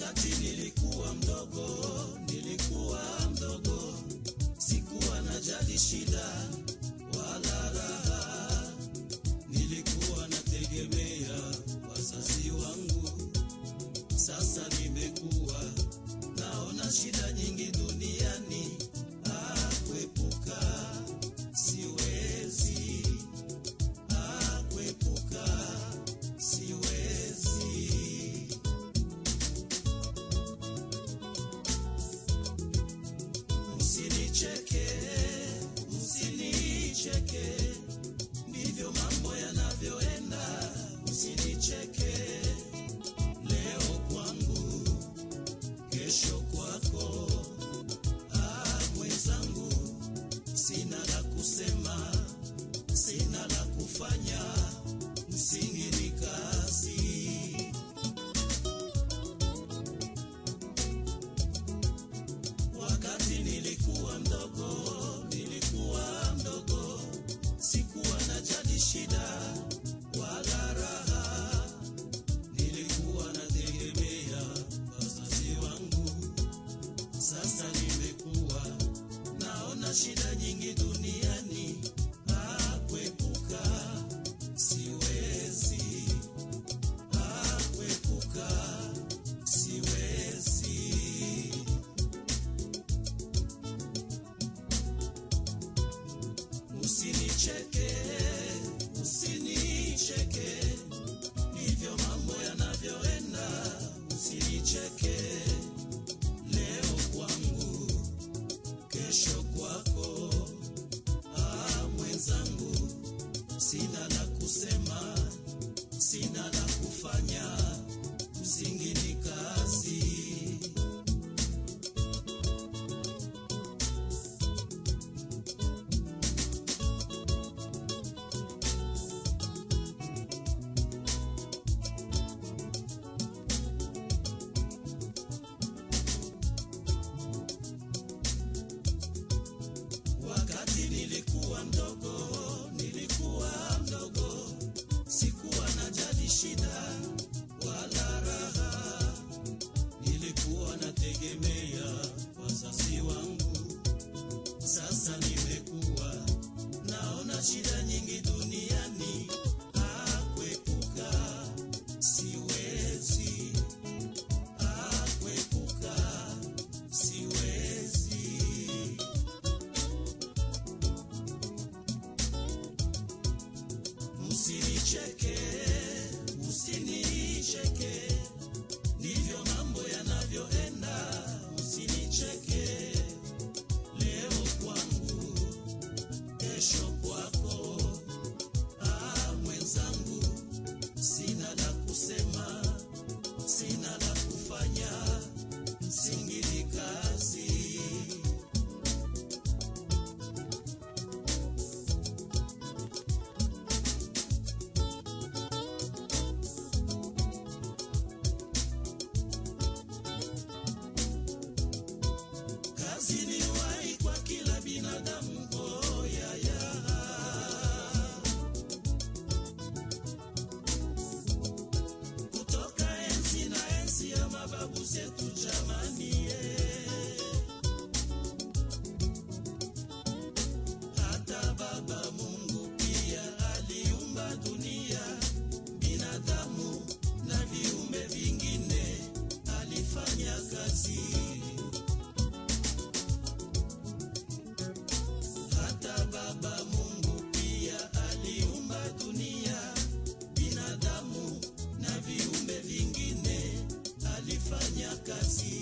Wakati nilikuwa mdogo, nilikuwa mdogo, sikuwa na jadi shida wala raha, nilikuwa nategemea wazazi wangu. Sasa nimekuwa naona shida see. siri check. sasa nimekuwa naona shida nyingi duniani. Akwepuka siwezi. Akwepuka siwezi. kati